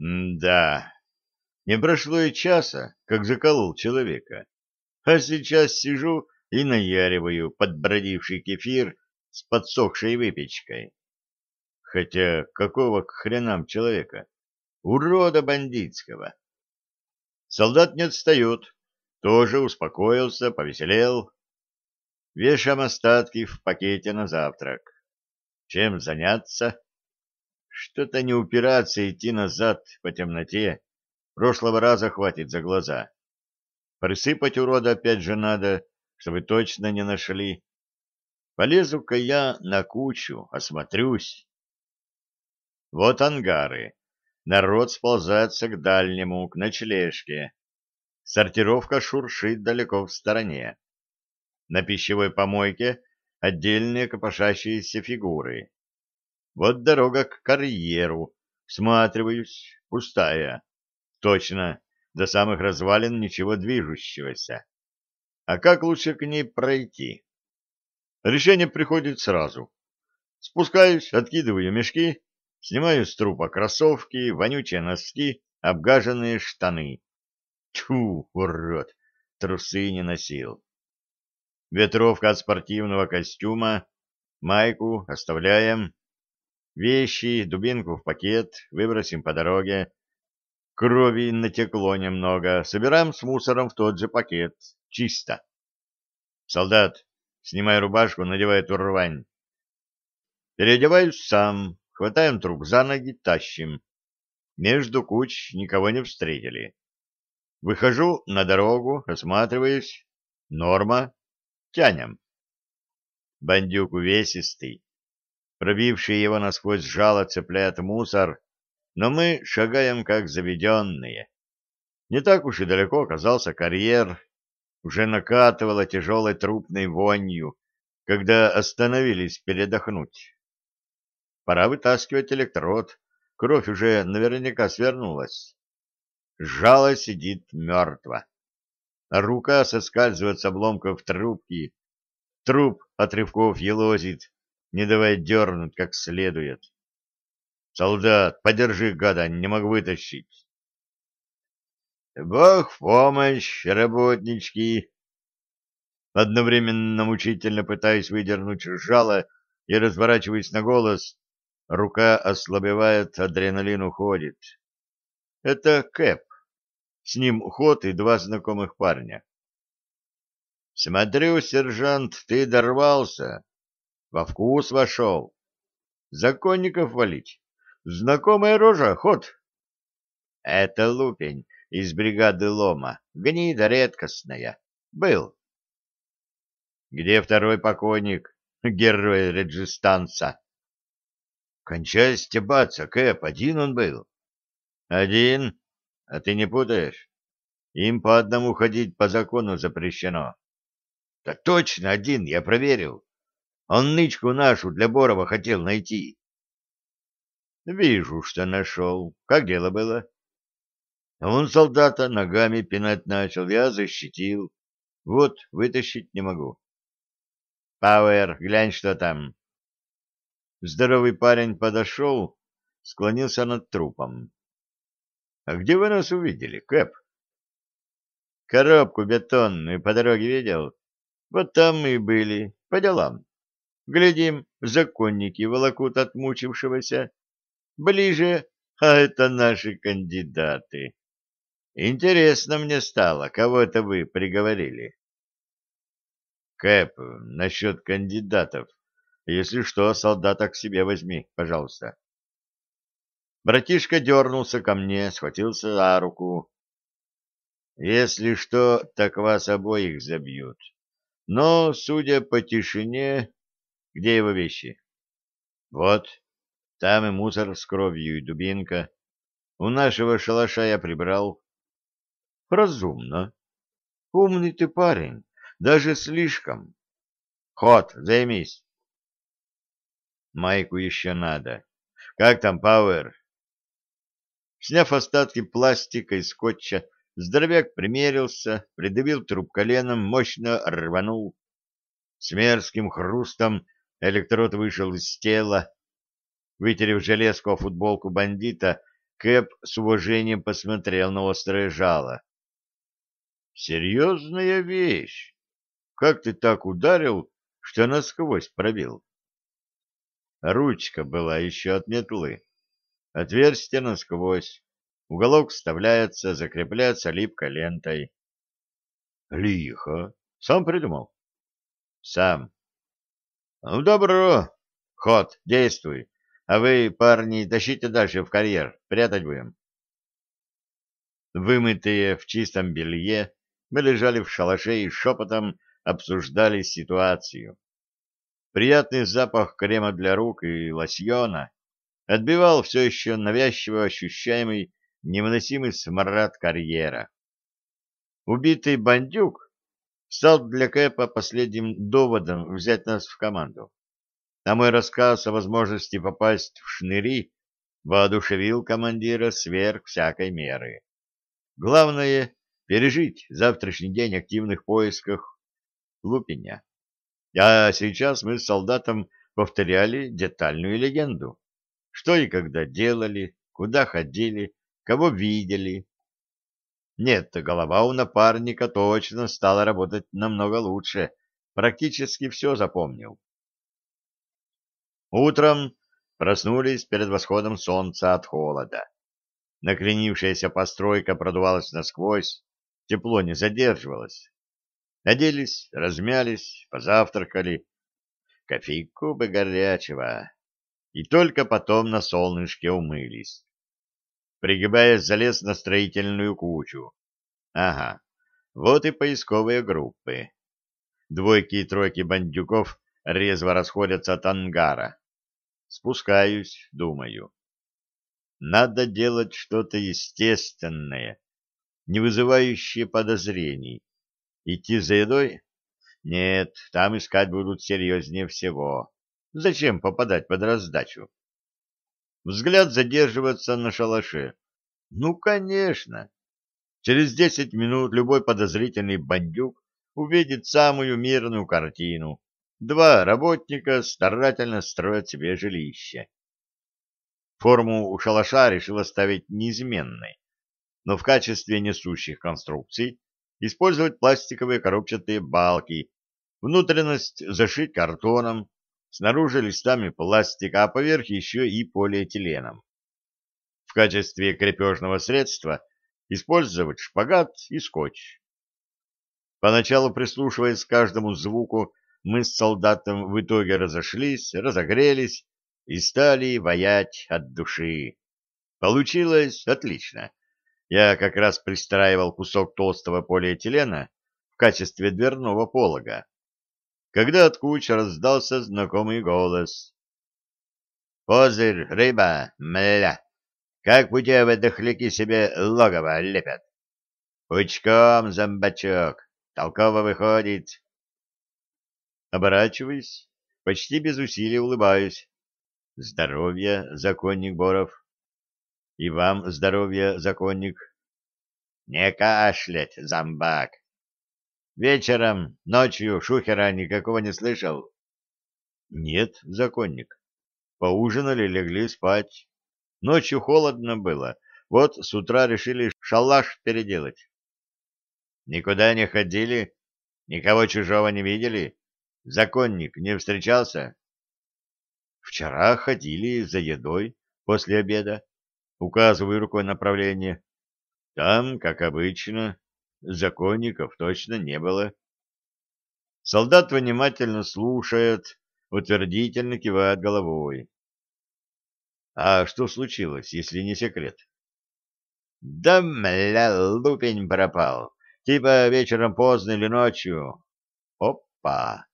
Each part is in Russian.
М-да. Не прошло и часа, как заколол человека. А сейчас сижу и наяриваю подбродивший кефир с подсохшей выпечкой. Хотя какого к хренам человека? Урода бандитского. Солдат не отстает. Тоже успокоился, повеселел. Вешаем остатки в пакете на завтрак. Чем заняться? Что-то не упираться и идти назад по темноте. Прошлого раза хватит за глаза. Присыпать урода опять же надо, чтобы точно не нашли. Полезу-ка я на кучу, осмотрюсь. Вот ангары. Народ сползается к дальнему, к ночлежке. Сортировка шуршит далеко в стороне. На пищевой помойке отдельные копошащиеся фигуры. Вот дорога к карьеру. Всматриваюсь. Пустая. Точно. До самых развалин ничего движущегося. А как лучше к ней пройти? Решение приходит сразу. Спускаюсь, откидываю мешки, снимаю с трупа кроссовки, вонючие носки, обгаженные штаны. Тьфу, урод, трусы не носил. Ветровка от спортивного костюма, майку оставляем. Вещи, дубинку в пакет, выбросим по дороге. Крови натекло немного, собираем с мусором в тот же пакет. Чисто. Солдат, снимай рубашку, надевай эту рвань. Переодеваюсь сам, хватаем труп за ноги, тащим. Между куч никого не встретили. Выхожу на дорогу, осматриваюсь. Норма. Тянем. Бандюк увесистый, пробившие его насквозь жало цепляет мусор, но мы шагаем как заведенные. Не так уж и далеко оказался карьер, уже накатывала тяжелой трупной вонью, когда остановились передохнуть. Пора вытаскивать электрод, кровь уже наверняка свернулась. Жало сидит мертво. Рука соскальзывает с обломков трубки, труп отрывков елозит, не давая дернуть как следует. «Солдат, подержи, гада, не могу вытащить!» «Бог в помощь, работнички!» Одновременно мучительно пытаясь выдернуть жало и разворачиваясь на голос, рука ослабевает, адреналин уходит. Это Кэп. С ним Ход и два знакомых парня. «Смотрю, сержант, ты дорвался!» во вкус вошел. Законников валить. Знакомая рожа, ход. Это Лупень из бригады Лома, гнида редкостная. Был. Где второй покойник, герой Реджистанца? Кончай стебаться, Кэп, один он был. Один? А ты не путаешь? Им по одному ходить по закону запрещено. Да точно один, я проверил. Он нычку нашу для Борова хотел найти. — Вижу, что нашел. Как дело было? — Он солдата ногами пинать начал, я защитил. Вот, вытащить не могу. — Пауэр, глянь, что там. Здоровый парень подошел, склонился над трупом. — А где вы нас увидели, Кэп? — Коробку бетонную по дороге видел. Вот там мы и были, по делам. Глядим, законники волокут отмучившегося. Ближе, а это наши кандидаты. Интересно мне стало, кого это вы приговорили. Кэп, насчет кандидатов. Если что, солдата к себе возьми, пожалуйста. Братишка дернулся ко мне, схватился за руку. Если что, так вас обоих забьют. Но, судя по тишине, где его вещи? Вот, там и мусор с кровью, и дубинка. У нашего шалаша я прибрал. Разумно. Умный ты парень, даже слишком. Ход, займись. Майку еще надо. Как там, Пауэр? Сняв остатки пластика и скотча, здоровяк примерился, придавил труп коленом, мощно рванул. С мерзким хрустом Электрод вышел из тела. Вытерев железку о футболку бандита, Кэп с уважением посмотрел на острое жало. «Серьезная вещь! Как ты так ударил, что насквозь пробил?» Ручка была еще от метлы. Отверстие насквозь. Уголок вставляется, закрепляется липкой лентой. — Лихо. Сам придумал? — Сам. Ну, в добро. Ход, действуй. А вы, парни, тащите дальше в карьер. Прятать будем. Вымытые в чистом белье, мы лежали в шалаше и шепотом обсуждали ситуацию. Приятный запах крема для рук и лосьона отбивал все еще навязчиво ощущаемый невыносимый смрад карьера. Убитый бандюк стал для Кэпа последним доводом взять нас в команду. А мой рассказ о возможности попасть в шныри воодушевил командира сверх всякой меры. Главное — пережить завтрашний день активных поисков Лупиня. А сейчас мы с солдатом повторяли детальную легенду. Что и когда делали, куда ходили, кого видели, нет, голова у напарника точно стала работать намного лучше, практически все запомнил. Утром проснулись перед восходом солнца от холода. Накренившаяся постройка продувалась насквозь, тепло не задерживалось. Наделись, размялись, позавтракали. Кофейку бы горячего. И только потом на солнышке умылись пригибаясь, залез на строительную кучу. Ага, вот и поисковые группы. Двойки и тройки бандюков резво расходятся от ангара. Спускаюсь, думаю. Надо делать что-то естественное, не вызывающее подозрений. Идти за едой? Нет, там искать будут серьезнее всего. Зачем попадать под раздачу? Взгляд задерживается на шалаше. Ну, конечно. Через десять минут любой подозрительный бандюк увидит самую мирную картину. Два работника старательно строят себе жилище. Форму у шалаша решил оставить неизменной, но в качестве несущих конструкций использовать пластиковые коробчатые балки, внутренность зашить картоном, снаружи листами пластика, а поверх еще и полиэтиленом. В качестве крепежного средства использовать шпагат и скотч. Поначалу прислушиваясь к каждому звуку, мы с солдатом в итоге разошлись, разогрелись и стали воять от души. Получилось отлично. Я как раз пристраивал кусок толстого полиэтилена в качестве дверного полога когда от куч раздался знакомый голос. «Позырь, рыба, мля! Как путевые дохляки себе логово лепят! Пучком, зомбачок, толково выходит!» Оборачиваюсь, почти без усилий улыбаюсь. «Здоровья, законник Боров!» «И вам здоровья, законник!» «Не кашлять, зомбак!» Вечером, ночью Шухера никакого не слышал? Нет, законник. Поужинали, легли спать. Ночью холодно было. Вот с утра решили шалаш переделать. Никуда не ходили, никого чужого не видели. Законник не встречался? Вчера ходили за едой после обеда. Указываю рукой направление. Там, как обычно, законников точно не было. Солдат внимательно слушает, утвердительно кивает головой. А что случилось, если не секрет? Да, мля, лупень пропал. Типа вечером поздно или ночью. Опа!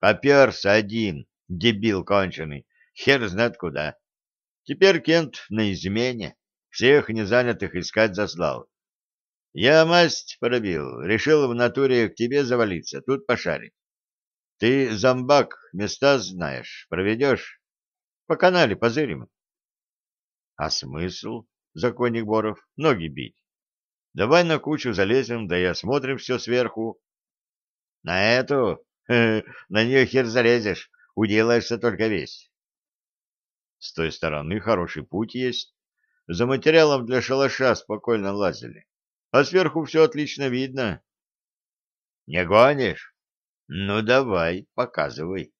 Поперся один, дебил конченый, хер знает куда. Теперь Кент на измене, всех незанятых искать заслал. Я масть пробил, решил в натуре к тебе завалиться, тут пошарить. Ты, зомбак, места знаешь, проведешь. По канале позырим. А смысл, законник Боров, ноги бить? Давай на кучу залезем, да и осмотрим все сверху. На эту? На нее хер залезешь, уделаешься только весь. С той стороны хороший путь есть. За материалом для шалаша спокойно лазили а сверху все отлично видно. — Не гонишь? Ну, давай, показывай.